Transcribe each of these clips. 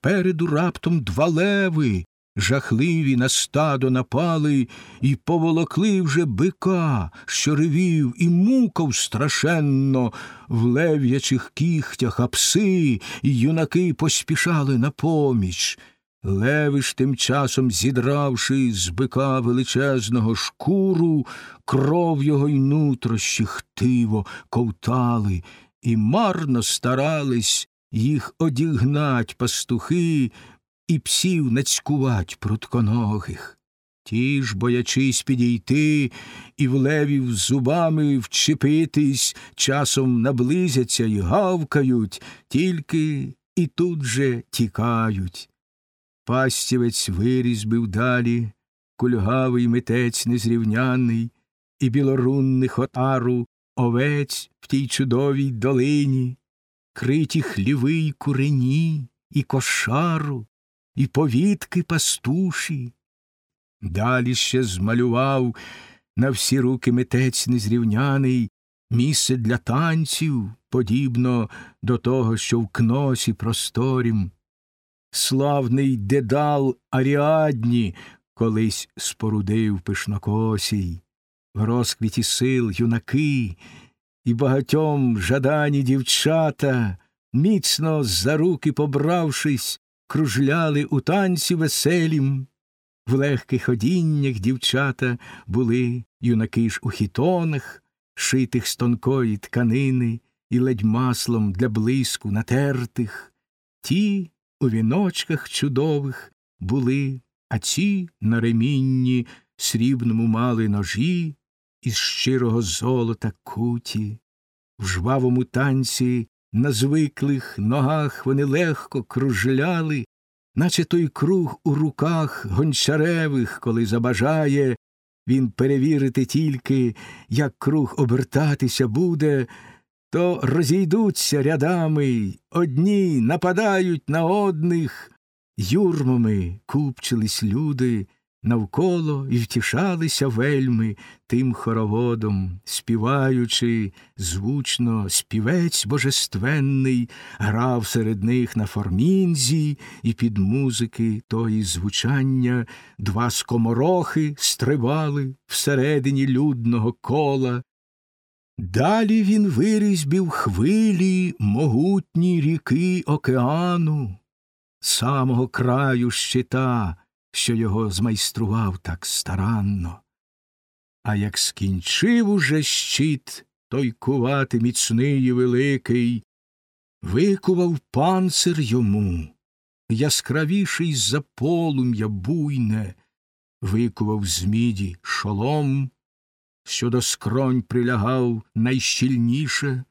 спереду раптом два леви, жахливі на стадо напали і поволокли вже бика, що ревів і мукав страшенно в лев'ячих кігтях, а пси і юнаки поспішали на поміч. Леви ж тим часом, зідравши з бика величезного шкуру, кров його й нутрощі хтиво ковтали, і марно старались їх одігнать пастухи і псів нацькувать прутконогих. Ті ж, боячись підійти і в левів зубами вчепитись, часом наблизяться і гавкають, тільки і тут же тікають. Пастівець вирізбив далі, кульгавий митець незрівняний, і білорунних отару овець в тій чудовій долині, криті хліви й курені, і кошару, і повітки пастуші. Далі ще змалював на всі руки митець незрівняний місце для танців, подібно до того, що в кносі просторім. Славний дедал Аріадні колись спорудив пишнокосій, в розквіті сил юнаки і багатьом жадані дівчата, міцно за руки побравшись, кружляли у танці веселім. В легких ходіннях дівчата були юнаки ж у хітонах, шитих з тонкої тканини і ледь маслом для блиску натертих. Ті у віночках чудових були, а ці на ремінні срібному мали ножі із щирого золота куті. В жвавому танці на звиклих ногах вони легко кружляли, наче той круг у руках гончаревих, коли забажає він перевірити тільки, як круг обертатися буде, то розійдуться рядами, одні нападають на одних, юрмами купчились люди навколо і втішалися вельми тим хороводом, співаючи звучно, співець божественний грав серед них на формінзі, і під музики тої звучання два скоморохи стрибали всередині людного кола. Далі він вирізбів хвилі могутні ріки океану, самого краю щита, що його змайстрував так старанно. А як скінчив уже щит той кувати міцний і великий, викував панцир йому, яскравіший за полум'я буйне, викував з міді шолом, що до скронь прилягав найщільніше,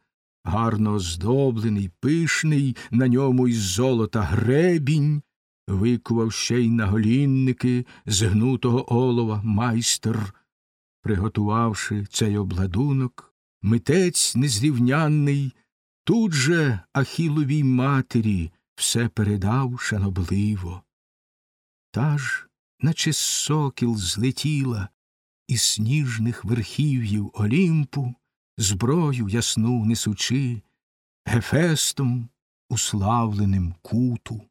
гарно оздоблений, пишний, на ньому із золота гребінь, викував ще й наголінники з гнутого олова майстер, приготувавши цей обладунок, митець незрівнянний, тут же Ахіловій матері все передав шанобливо. Та ж, наче сокіл злетіла із сніжних верхів'їв Олімпу, зброю ясну несучи, Гефестом уславленим куту.